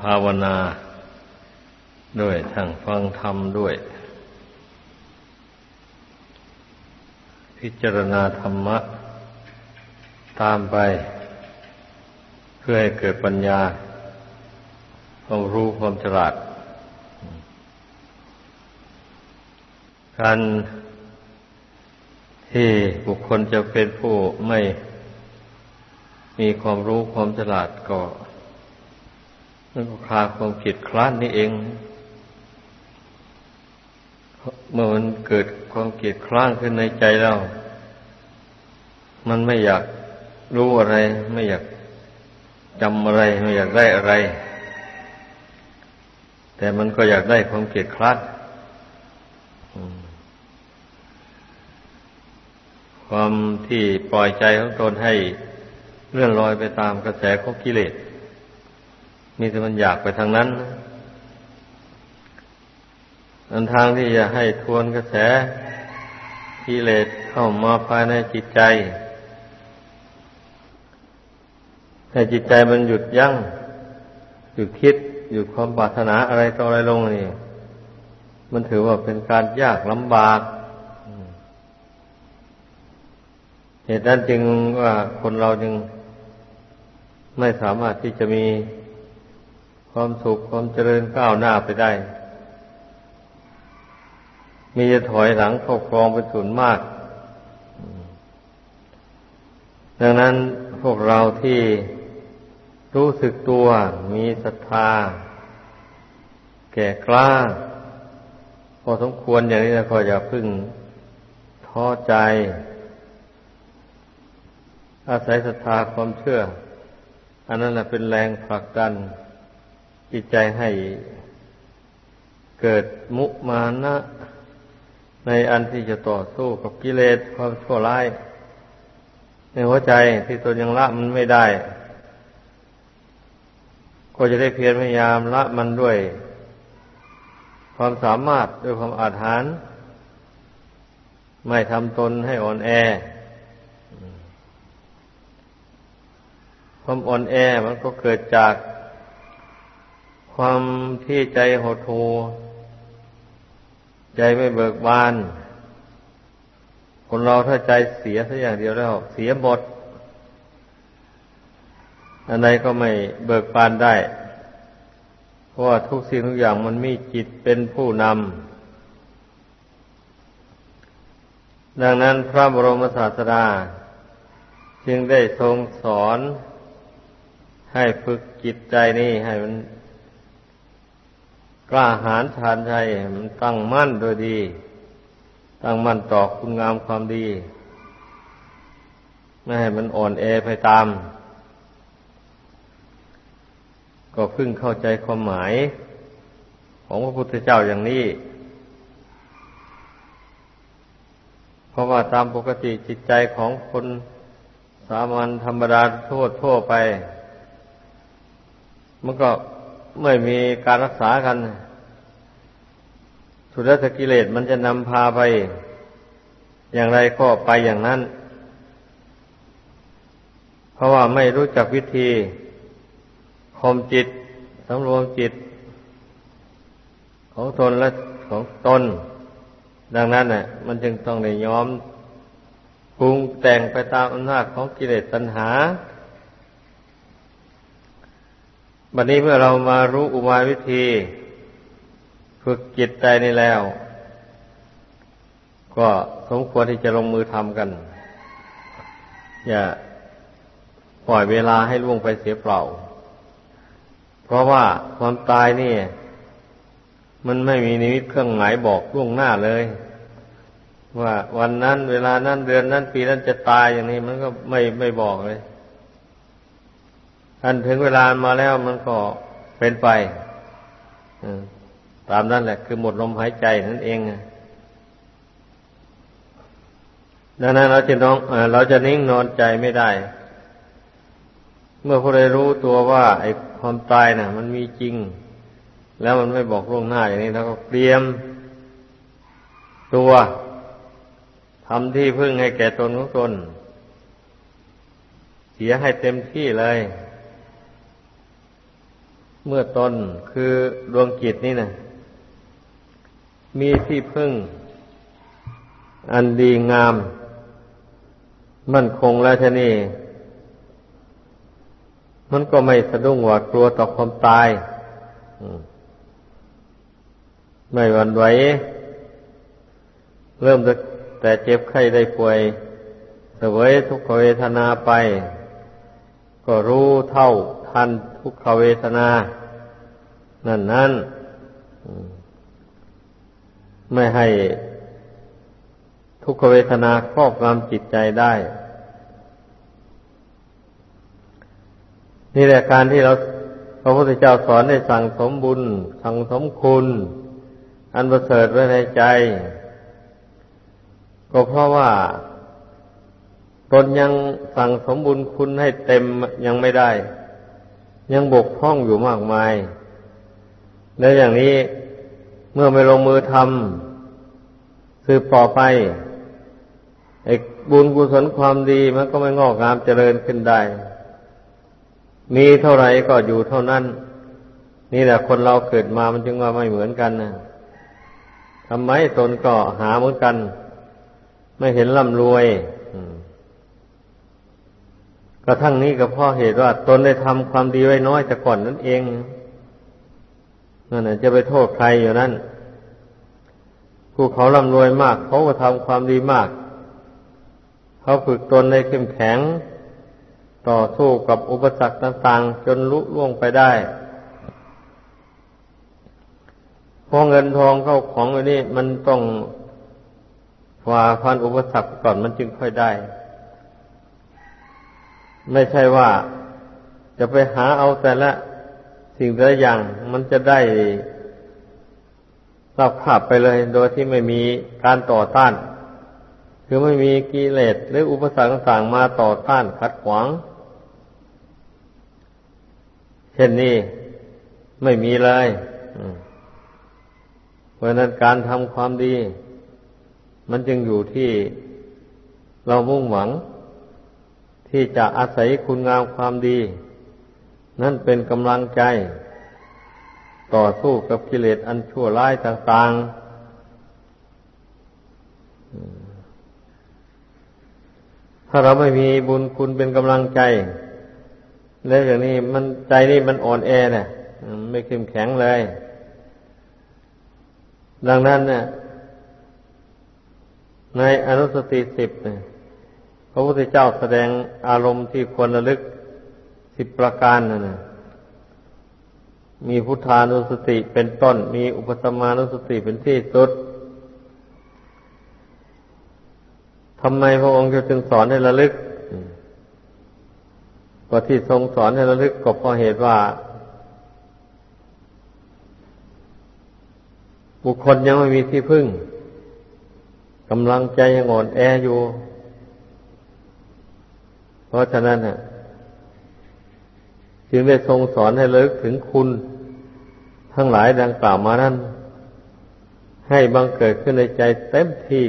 ภาวนาด้วยทั้งฟังธรรมด้วย พิจารณาธรรมะ ตามไป เพื่อให้เกิดปัญญาความรู้ความฉลาด การที่บุคคลจะเป็นผู้ไม่มีความรู้ความฉลาดก็ นั่นก็คาความผิดคลาดนี่เอง เมื่อมันเกิดความเกลียดคล้างขึ้นในใจเรามันไม่อยากรู้อะไร ไม่อยากจำอะไร ไม่อยากได้อะไร แต่มันก็อยากได้ความเกลียดคลาดความที่ปล่อยใจของตนให้เลื่อนลอยไปตามกระแสของกิเลส มีแต่มันอยากไปทางนั้นอันทางที่จะให้ทวนกระแสกิเลสเข้ามาภายในจิตใจ ให้จิตใจมันหยุดยัง้งหยุดคิดหยุดความปรารถนาอะไรต่ออะไรลงนี่ มันถือว่าเป็นการยากลำบากเหตุนั้นจึงว่าคนเราจึงไม่สามารถที่จะมี ความสุขความเจริญก้าวหน้าไปได้ มีจะถอยหลังเข้าครองเป็นส่วนมาก ดังนั้นพวกเราที่รู้สึกตัวมีศรัทธา แก่กล้า พอสมควรอย่างนี้นะก็อย่าพึ่งท้อใจ อาศัยศรัทธาความเชื่อ อันนั้นแหละเป็นแรงผลักดัน จิตใจให้เกิดมุมานะ ในอันที่จะต่อสู้กับกิเลสความชั่วร้าย ในหัวใจที่ตนยังละมันไม่ได้ ก็จะได้เพียรพยายามละมันด้วย ความสามารถด้วยความอาถรรพ์ไม่ทำตนให้อ่อนแอ ความอ่อนแอมันก็เกิดจาก ความที่ใจหดหูใจไม่เบิกบาน คนเราถ้าใจเสียสักอย่างเดียวแล้ว เสียหมดอันใดก็ไม่เบิกบานได้ เพราะว่าทุกสิ่งทุกอย่างมันมีจิตเป็นผู้นำ ดังนั้นพระบรมศาสดา จึงได้ทรงสอนให้ฝึกจิตใจนี่ให้มัน กล้าหาญชานใจมันตั้งมั่นโดยดี ตั้งมั่นต่อคุณงามความดี ไม่ให้มันอ่อนแอไปตาม ก็พึ่งเข้าใจความหมาย ของพระพุทธเจ้าอย่างนี้ เพราะว่าตามปกติจิตใจของคนสามัญธรรมดาโทษทั่วไป มันก็ ไม่มีการรักษากันสุดท้กิเลสมันจะนำพาไป อย่างไรก็ไปอย่างนั้น เพราะว่าไม่รู้จักวิธีคมจิตสำรวมจิต ของตนและของตน ดังนั้นน่ะ มันจึงต้องในย้อมปรุงแต่งไปตามอำนาจของกิเลสตัณหา บัดนี้เมื่อเรามารู้อุบายวิธี ฝึกจิตใจนี่แล้ว ก็สมควรที่จะลงมือทำกัน อย่าปล่อยเวลาให้ล่วงไปเสียเปล่า เพราะว่าความตายนี่ มันไม่มีนิมิตเครื่องหมายบอกล่วงหน้าเลย ว่าวันนั้น เวลานั้นเดือนนั้นปีนั้นจะตายอย่างนี้ มันก็ไม่ไม่บอกเลย ท่านถึงเวลามาแล้วมันก็เป็นไปตามนั้นแหละ คือหมดลมหายใจนั่นเองดังนั้นเราจะน้องเราจะนิ่งนอนใจไม่ได้ เมื่อผู้ใดรู้ตัวว่า ไอ้ความตายนะ่ะ มันมีจริง แล้วมันไม่บอกล่วงหน้าอย่างนี้เราก็เตรียม ตัวทำที่พึ่งให้แก่ตนของตนเสียให้เต็มที่เลย เมื่อตนคือดวงจิตนี่นะมีที่พึ่ง อันดีงาม มั่นคงแล้วท่นี่มันก็ไม่สะดุ้งหวาดกลัวต่อความตายไม่หวั่นไหวเริ่มแต่เจ็บไข้ได้ป่วยเสวยทุกขเวทนาไป ก็รู้เท่าทัน ทุกขเวทนา นั่นนั่นไม่ให้ทุกขเวทนาครอบงำจิตใจได้ นี่แหละการที่เราพระพุทธเจ้าสอนให้สั่งสมบุญ สั่งสมคุณ อันประเสริฐไว้ในใจ ก็เพราะว่าตนยังสั่งสมบุญคุณให้เต็มยังไม่ได้ ยังบกพร่องอยู่มากมาย แล้วอย่างนี้เมื่อไม่ลงมือทำสืบต่อไปไอ้บุญกุศลความดีมันก็ไม่งอกงามเจริญขึ้นได้ มีเท่าไหร่ก็อยู่เท่านั้น นี่แหละคนเราเกิดมามันจึงว่าไม่เหมือนกันนะทำไมตนก็หาเหมือนกัน ไม่เห็นร่ำรวย กระทั่งนี้ก็เพราะเหตุว่า ตนได้ทำความดีไว้น้อยแต่ก่อนนั่นเองนั่นจะไปโทษใครอยู่นั่นผู้เขาร่ำรวยมากเขาก็ทำความดีมาก เขาฝึกตนในเข้มแข็ง ต่อสู้กับอุปสรรคต่างๆ จนลุล่วงไปได้พอเงินทองเข้าของอันนี้มันต้องฝ่าพันอุปสรรคก่อนมันจึงค่อยได้ ไม่ใช่ว่าจะไปหาเอาแต่ละสิ่งแต่ละอย่างมันจะได้รับขาบไปเลยโดยที่ไม่มีการต่อต้าน คือไม่มีกิเลสหรืออุปสรรคต่างมาต่อต้านขัดขวาง เช่นนี้ไม่มีเลยเพราะนั้นการทำความดี มันจึงอยู่ที่เรามุ่งหวัง ที่จะอาศัยคุณงามความดี นั่นเป็นกำลังใจ ต่อสู้กับกิเลสอันชั่วร้ายต่างๆ ถ้าเราไม่มีบุญคุณเป็นกำลังใจ แล้วอย่างนี้มันใจนี่มันอ่อนแอเนี่ยไม่เข้มแข็งเลย ดังนั้นเนี่ยในอนุสติสิบเนี่ย พระพุทธเจ้าแสดงอารมณ์ที่ควรระลึกสิบประการนั่นนะมีพุทธานุสติเป็นต้น มีอุปสมานุสติเป็นที่สุดทำไมพระองค์จึงสอนให้ระลึกก็ที่ทรงสอนให้ระลึกก็เพราะเหตุว่า บุคคลยังไม่มีที่พึ่งกำลังใจยังอ่อนแออยู่ เพราะฉะนั้นน่ะจึงได้ทรงสอนให้เลิกถึงคุณ ทั้งหลายดังกล่าวมานั้น ให้บังเกิดขึ้นในใจเต็มที่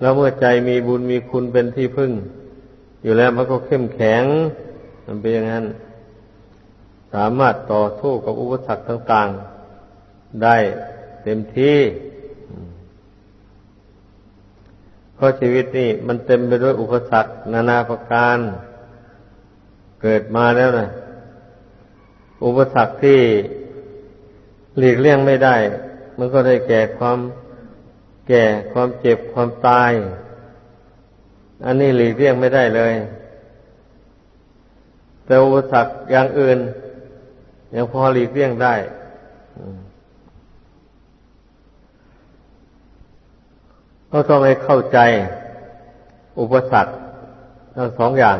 แล้วเมื่อใจมีบุญมีคุณเป็นที่พึ่ง อยู่แล้วมันก็เข้มแข็ง มันเป็นอย่างนั้น สามารถต่อสู้กับอุปสรรคต่าง ๆ ได้เต็มที่ เพราะชีวิตนี่มันเต็มไปด้วยอุปสรรคนานาประการ เกิดมาแล้วนะอุปสรรคที่หลีกเลี่ยงไม่ได้ มันก็ได้แก่ความแก่ความเจ็บความตาย อันนี้หลีกเลี่ยงไม่ได้เลย แต่อุปสรรคอย่างอื่นยังพอหลีกเลี่ยงได้ ก็ต้องให้เข้าใจอุปสรรคทั้งสองอย่าง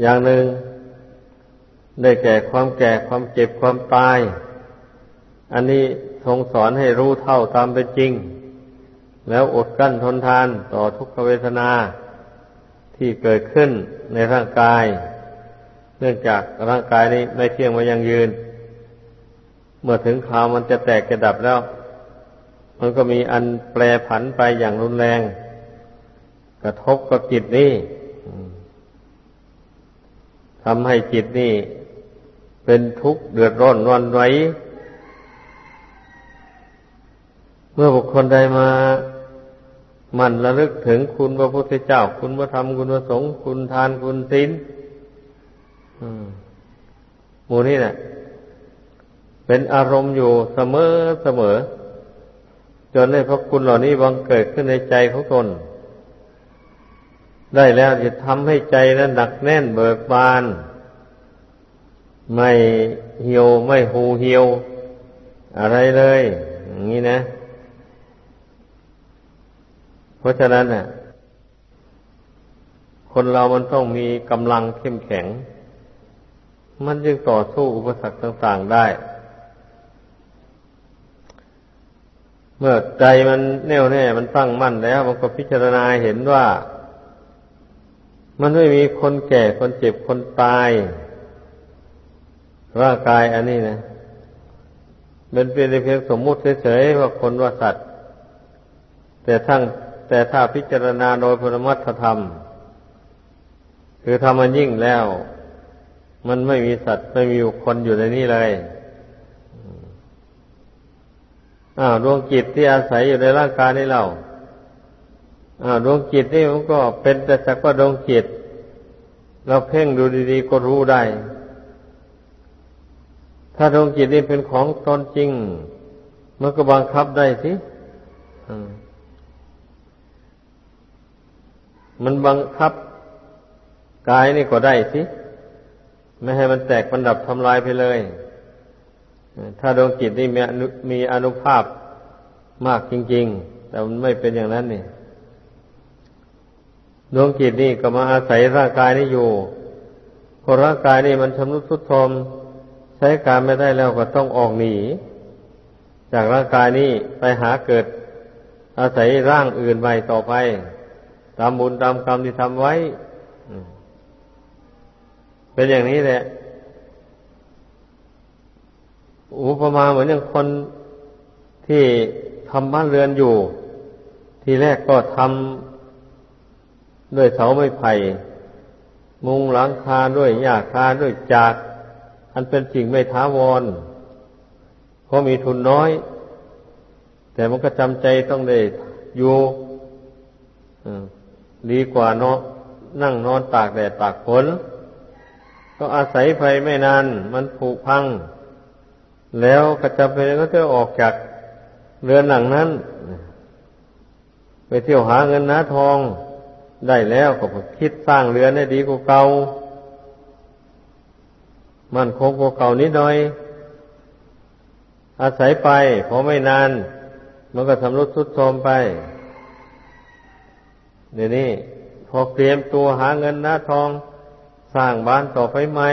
อย่างหนึ่ง ได้แก่ความแก่ความเจ็บความตาย อันนี้ทรงสอนให้รู้เท่าตามเป็นจริง แล้วอดกั้นทนทานต่อทุกขเวทนาที่เกิดขึ้นในร่างกาย เนื่องจากร่างกายนี้ไม่เที่ยงมายังยืน เมื่อถึงคราวมันจะแตกกระดับแล้ว มันก็มีอันแปรผันไปอย่างรุนแรง กระทบกับจิตนี่ทำให้จิตนี่ เป็นทุกข์เดือดร้อนวันไหวเมื่อบุคคลใดมามันระลึกถึงคุณพระพุทธเจ้า คุณพระธรรมคุณพระสงฆ์คุณทานคุณศีลหมู่นี้แหละเป็นอารมณ์อยู่เสมอเสมอ จนให้พระคุณเหล่านี้บังเกิดขึ้นในใจของตน ได้แล้วจะทำให้ใจนั้นหนักแน่นเบิกบาน ไม่เหี่ยวไม่หูเหี่ยว อะไรเลย อย่างนี้นะ เพราะฉะนั้นน่ะ คนเรามันต้องมีกำลังเข้มแข็ง มันจึงต่อสู้อุปสรรคต่าง ๆได้ เมื่อใจมันแน่วแน่ มันตั้งมั่นแล้ว มันก็พิจารณาเห็นว่า มันไม่มีคนแก่คนเจ็บคนตายร่างกายอันนี้นะเป็นเพียงสมมุติเฉยๆว่าคนว่าสัตว์ แต่ทั้งแต่ถ้าพิจารณาโดยพรมัตธรรม คือทำมันยิ่งแล้ว มันไม่มีสัตว์ไม่มีคนอยู่ในนี้เลย อ้าวดวงจิตที่อาศัยอยู่ในร่างกายนี้เราอ้าวดวงจิตนี่มันก็เป็นแต่สักว่าดวงจิต เราเพ่งดูดีๆก็รู้ได้ ถ้าดวงจิตนี่เป็นของตนจริง มันก็บังคับได้สิมันบังคับกายนี่ก็ได้สิ ไม่ให้มันแตกมันดับทำลายไปเลย ถ้าดวงจิตนี่มีมีอนุภาพมากจริง ๆ แต่มันไม่เป็นอย่างนั้นนี่ดวงจิตนี่ก็มาอาศัยร่างกายนี้อยู่พอร่างกายนี่มันชำรุดทรุดโทรมใช้การไม่ได้แล้วก็ต้องออกหนี จากร่างกายนี้ไปหาเกิด อาศัยร่างอื่นใหม่ต่อไป ตามบุญตามกรรมที่ทำไว้ เป็นอย่างนี้แหละ อุปมาเหมือนอย่างคนที่ทำบ้านเรือนอยู่ ทีแรกก็ทำด้วยเสาไม้ไผ่มุงหลังคาด้วยหญ้าคาด้วยจาก อันเป็นสิ่งไม่ท้าวรเพราะมีทุนน้อย แต่มันก็จำใจต้องได้อยู่ดีกว่าเนาะนั่งนอนตากแดดตากฝนก็อาศัยไฟไม่นาน มันผุพัง แล้วก็จะเป็นก็จะออกจากเรือนหลังนั้น ไปเที่ยวหาเงินหาทองได้แล้วก็คิดสร้างเรือนให้ดีกว่าเก่ามันคงกว่าเก่านิดหน่อย อาศัยไปพอไม่นาน มันก็ทำรุดทุดโทรมไปเดี๋ยวนี้พอเตรียมตัวหาเงินหน้าทอง สร้างบ้านต่อไปใหม่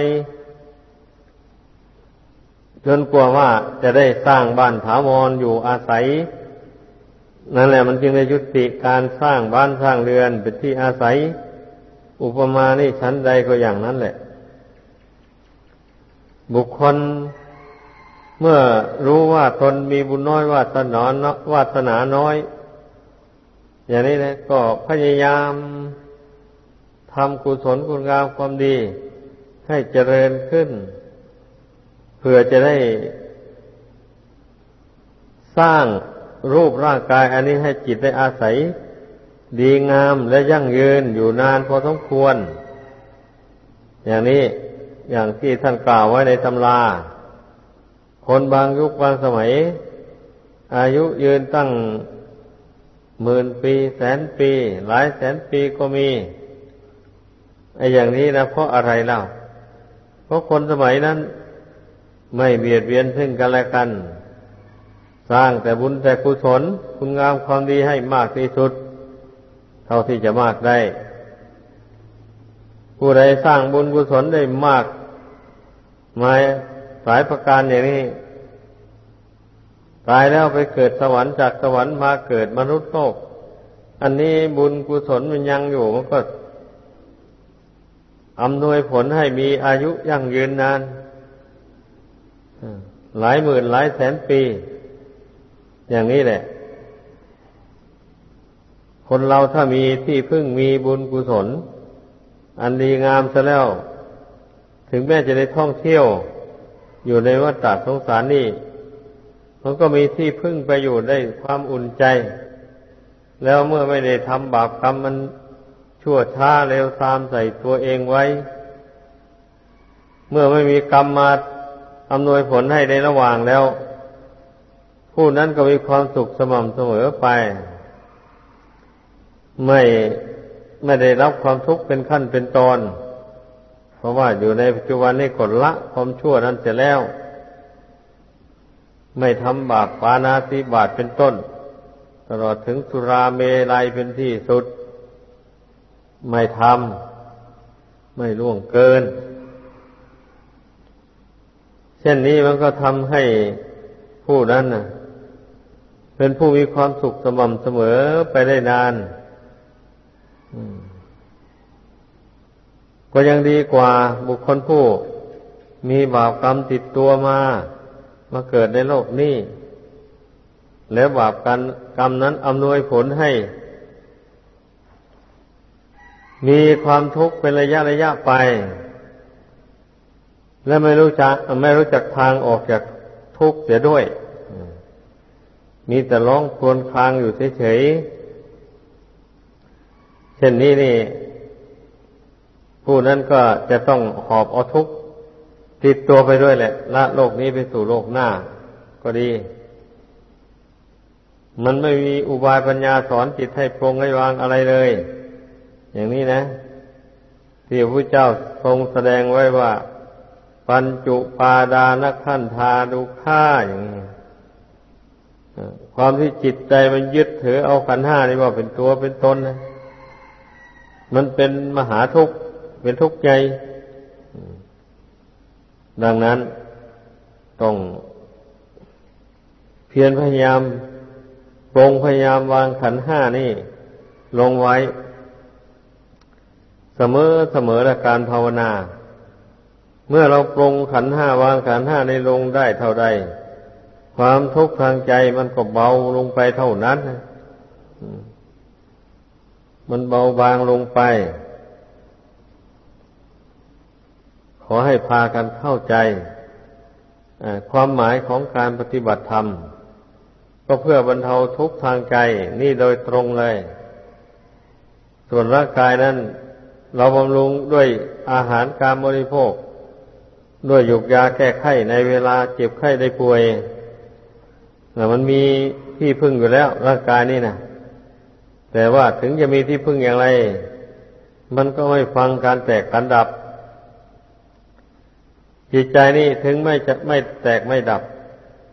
จนกลัวว่าจะได้สร้างบ้านถาวรอยู่อาศัย นั่นแหละมันจึงได้ยุติการสร้างบ้านสร้างเรือนเป็นที่อาศัย อุปมานี่ชั้นใดก็อย่างนั้นแหละ บุคคลเมื่อรู้ว่าตนมีบุญน้อยวาสนาวาสนาน้อย อย่างนี้นะก็พยายามทำกุศลคุณงามความดีให้เจริญขึ้น เพื่อจะได้สร้างรูปร่างกาย อันนี้ให้จิตได้อาศัย ดีงามและยั่งยืนอยู่นานพอสมควร อย่างนี้อย่างที่ท่านกล่าวไว้ในตำรา คนบางยุคบางสมัย อายุยืนตั้งหมื่นปีแสนปี หลายแสนปีก็มีไอ้อย่างนี้นะเพราะอะไรเล่า เพราะคนสมัยนั้น ไม่เบียดเบียนซึ่งกันและกัน สร้างแต่บุญแต่กุศลคุณงามความดีให้มากที่สุด เท่าที่จะมากได้ ผู้ใดสร้างบุญกุศลได้มากมาสายประการอย่างนี้ ตายแล้วไปเกิดสวรรค์จากสวรรค์มาเกิดมนุษย์โลก อันนี้บุญกุศลมันยังอยู่มันก็อำนวยผลให้มีอายุยั่งยืนนาน หลายหมื่นหลายแสนปี อย่างนี้แหละ คนเราถ้ามีที่พึ่งมีบุญกุศล อันดีงามซะแล้ว ถึงแม้จะได้ท่องเที่ยว อยู่ในวัฏฏะสงสารนี่มันก็มีที่พึ่งไปอยู่ได้ความอุ่นใจ แล้วเมื่อไม่ได้ทำบาปกรรมมันชั่วช้าเร็วตามใส่ตัวเองไว้ เมื่อไม่มีกรรมมา อำนวยผลให้ในระหว่างแล้ว ผู้นั้นก็มีความสุขสม่ำเสมอไป ไม่ไม่ได้รับความทุกข์เป็นขั้นเป็นตอน เพราะว่าอยู่ในปัจจุบันนี้กดละความชั่วนั้นเสร็จแล้ว ไม่ทำบาปปานาติบาตเป็นต้น ตลอดถึงสุราเมลัยเป็นที่สุด ไม่ทำไม่ล่วงเกิน เช่นนี้มันก็ทำให้ผู้นั้นเป็นผู้มีความสุขสม่ำเสมอไปได้นานก็ยังดีกว่าบุคคลผู้ มีบาปกรรมติดตัวมา มาเกิดในโลกนี้ แล้วบาปกรรมกรรมนั้นอำนวยผลให้ มีความทุกข์เป็นระยะระยะไป และไม่รู้จักไม่รู้จักทางออกจากทุกข์เสียด้วย มีแต่ร้องครวญครางอยู่เฉยๆ เช่นนี้นี่ ผู้นั้นก็จะต้องหอบเอาทุกข์ติดตัวไปด้วยแหละ ละโลกนี้ไปสู่โลกหน้า ก็ดี มันไม่มีอุบายปัญญาสอนจิตให้ปรงให้วางอะไรเลย อย่างนี้นะ ที่พระเจ้าทรงแสดงไว้ว่า ปัญจุปาดานขันธาดุข่าอย่างนี้ความที่จิตใจมันยึดถือเอาขันห้านี่ว่าเป็นตัวเป็นตนนะมันเป็นมหาทุกข์เป็นทุกข์ใจ ดังนั้นต้องเพียรพยายามปรงพยายามวางขันห้านี่ ลงไว้ เสมอเสมอละการภาวนา เมื่อเราปรงขันห้าวางขันห้าในลงได้เท่าใด ความทุกข์ทางใจมันก็เบาลงไปเท่านั้นมันเบาบางลงไป ขอให้พากันเข้าใจความหมายของการปฏิบัติธรรม ก็เพื่อบรรเทาทุกข์ทางใจนี่โดยตรงเลย ส่วนร่างกายนั้น เราบำรุงด้วยอาหารการบริโภค ด้วยหยุกยาแก้ไข้ในเวลาเจ็บไข้ได้ป่วยแต่มันมีที่พึ่งอยู่แล้ว ร่างกายนี่นะแต่ว่าถึงจะมีที่พึ่งอย่างไร มันก็ไม่ฟังการแตกการดับ จิตใจนี่ถึงไม่จะไม่แตกไม่ดับ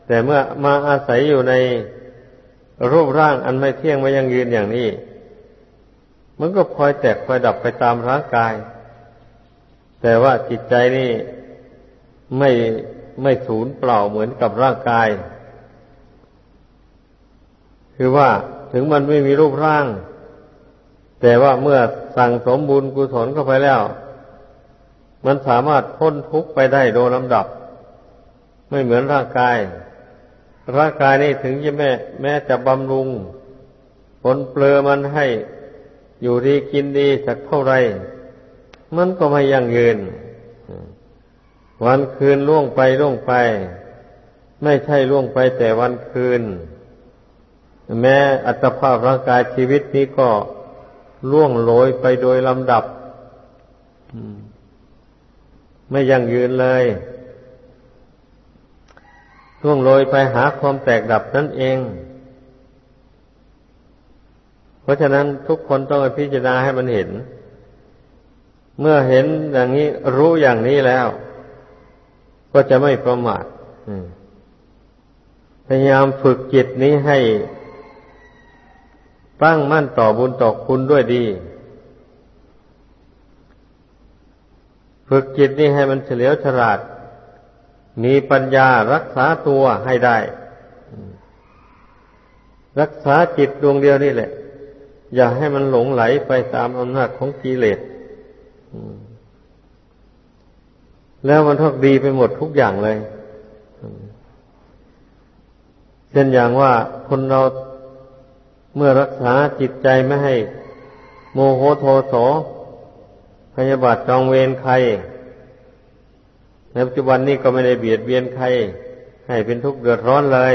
แต่เมื่อมาอาศัยอยู่ในรูปร่างอันไม่เที่ยงไม่ยังยืนอย่างนี้ มันก็พลอยแตกพลอยดับไปตามร่างกาย แต่ว่าจิตใจนี่ ไม่ไม่สูญเปล่าเหมือนกับร่างกาย คือว่าถึงมันไม่มีรูปร่าง แต่ว่าเมื่อสั่งสมบุญกุศลเข้าไปแล้ว มันสามารถพ้นทุกข์ไปได้โดยลำดับ ไม่เหมือนร่างกาย ร่างกายนี่ถึงจะแม้แม้จะบำรุง ผลเปลือมันให้อยู่ดีกินดีสักเท่าไร มันก็ไม่ยั่งยืน วันคืนล่วงไปล่วงไป ไม่ใช่ล่วงไปแต่วันคืน แม้อัตภาพร่างกายชีวิตนี้ก็ล่วงโรยไปโดยลำดับไม่ยั่งยืนเลยท่วงโรยไปหาความแตกดับนั่นเอง เพราะฉะนั้นทุกคนต้องพิจารณาให้มันเห็น เมื่อเห็นอย่างนี้รู้อย่างนี้แล้ว ก็จะไม่ประมาทพยายามฝึกจิตนี้ให้ตั้งมั่นต่อบุญต่อคุณด้วยดี ฝึกจิตนี่ให้มันเฉลียวฉลาด มีปัญญารักษาตัวให้ได้ รักษาจิตดวงเดียวนี่แหละ อย่าให้มันหลงไหลไปตามอำนาจของกิเลส แล้วมันทุกดีไปหมดทุกอย่างเลย เช่นอย่างว่าคนเราเมื่อรักษาจิตใจไม่ให้ โมโหโทโสพยาบาทจองเวรใครในปัจจุบันนี้ก็ไม่ได้เบียดเบียนใคร ให้เป็นทุกข์เดือดร้อนเลย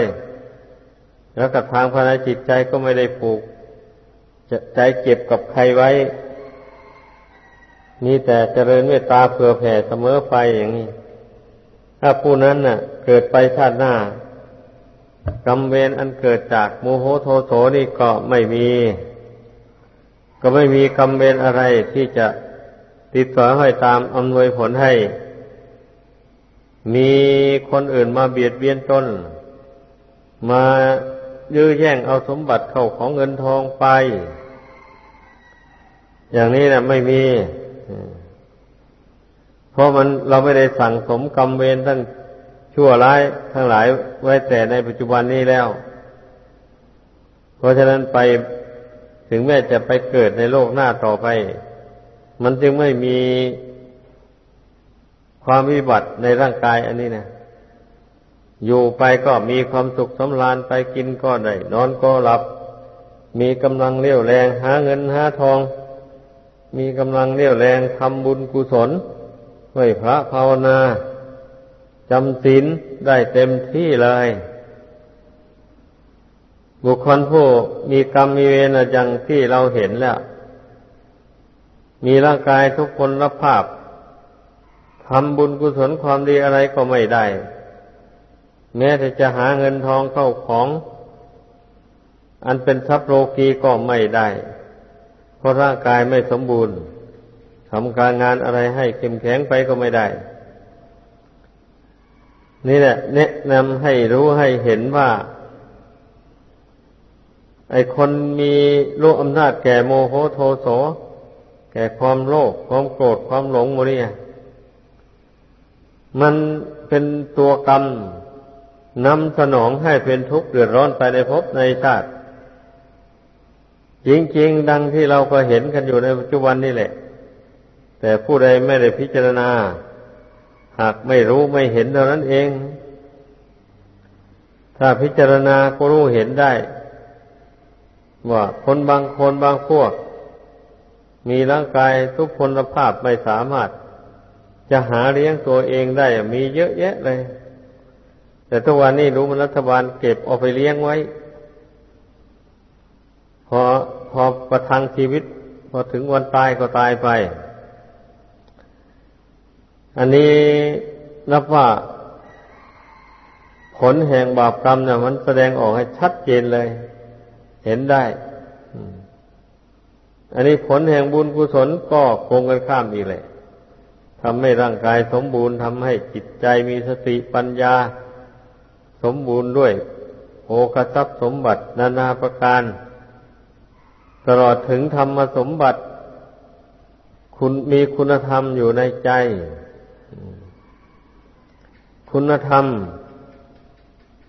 แล้วกับทางภายในจิตใจก็ไม่ได้ผูก ใจเก็บกับใครไว้ มีแต่เจริญเมตตาเผื่อแผ่เสมอไปอย่างนี้ ถ้าผู้นั้นน่ะ เกิดไปชาติหน้ากรรมเวรอันเกิดจากโมโหโทโสนี่ก็ไม่มี ก็ไม่มีกรรมเวรอะไรที่จะติดต่อให้ตามอำนวยผลให้ มีคนอื่นมาเบียดเบียนตนมายื้อแย่งเอาสมบัติเข้าของเงินทองไป อย่างนี้นะไม่มี เพราะมันเราไม่ได้สั่งสมกรรมเวรทั้งชั่วร้ายทั้งหลายไว้แต่ในปัจจุบันนี้แล้ว เพราะฉะนั้นไปถึงแม้จะไปเกิดในโลกหน้าต่อไป มันจึงไม่มีความวิบัติในร่างกายอันนี้นะอยู่ไปก็มีความสุขสำราญไปกินก็ได้นอนก็หลับ มีกำลังเลี้ยวแรงหาเงินหาทอง มีกำลังเลี้ยวแรงทำบุญกุศลไหวพระภาวนาจำศีลได้เต็มที่เลย บุคคลผู้มีกรรมมีเวรอย่างที่เราเห็นแล้ว มีร่างกายทุกคนรับภาพทำบุญกุศลความดีอะไรก็ไม่ได้ แม้แต่จะหาเงินทองเข้าของ อันเป็นทรัพย์โลกีก็ไม่ได้ เพราะร่างกายไม่สมบูรณ์ทำการงานอะไรให้เข้มแข็งไปก็ไม่ได้ นี่แหละ แนะนำให้รู้ให้เห็นว่า ไอคนมีโลกอำนาจแก่โมโหโทโส แก่ความโลภความโกรธความหลงโมเนี่ยมันเป็นตัวกรรมนำสนองให้เป็นทุกข์เดือดร้อนไปในภพในชาติ จริงๆ ดังที่เราก็เห็นกันอยู่ในปัจจุบันนี่แหละ แต่ผู้ใดไม่ได้พิจารณา หากไม่รู้ไม่เห็นเท่านั้นเอง ถ้าพิจารณาก็รู้เห็นได้ ว่าคนบางคนบางพวก มีร่างกายทุกพลภาพไม่สามารถ จะหาเลี้ยงตัวเองได้มีเยอะแยะเลย แต่ทุกวันนี้รู้มันรัฐบาลเก็บเอาไปเลี้ยงไว้ พอพอประทังชีวิต พอถึงวันตายก็ตายไป อันนี้นับว่า ผลแห่งบาปกรรมเนี่ยมันแสดงออกให้ชัดเจนเลย เห็นได้ อันนี้ผลแห่งบุญกุศลก็คงกันข้ามอีกเลยทำให้ร่างกายสมบูรณ์ทำให้จิตใจมีสติปัญญา สมบูรณ์ด้วยโอกทรัพย์สมบัตินานาประการ ตลอดถึงธรรมสมบัติ คุณมีคุณธรรมอยู่ในใจ คุณธรรม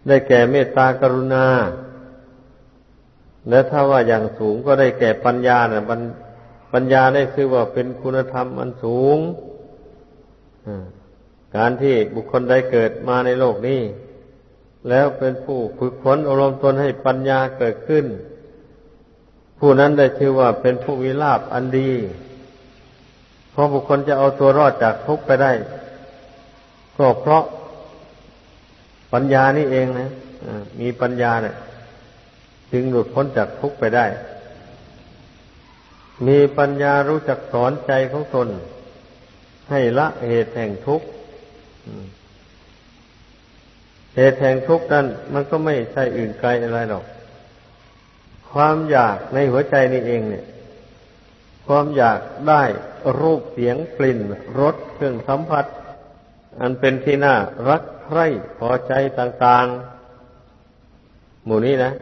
ได้แก่เมตตากรุณา และถ้าว่าอย่างสูงก็ได้แก่ปัญญานะปัญญาได้ชื่อว่าเป็นคุณธรรมอันสูง การที่บุคคลได้เกิดมาในโลกนี้ แล้วเป็นผู้ฝึกฝนอารมณ์ตนให้ปัญญาเกิดขึ้น ผู้นั้นได้ชื่อว่าเป็นผู้วิลาบอันดี เพราะบุคคลจะเอาตัวรอดจากทุกข์ไปได้ ก็เพราะปัญญานี่เองนะมีปัญญาเนี่ยจึงหลุดพ้นจากทุกข์ไปได้ มีปัญญารู้จักสอนใจของตน ให้ละเหตุแห่งทุกข์เหตุแห่งทุกข์นั้นมันก็ไม่ใช่อื่นไกลอะไรหรอก ความอยากในหัวใจนี่เองเนี่ย ความอยากได้รูปเสียงกลิ่นรสเครื่องสัมผัส อันเป็นที่น่ารักใคร่พอใจต่างๆ หมู่นี้นะ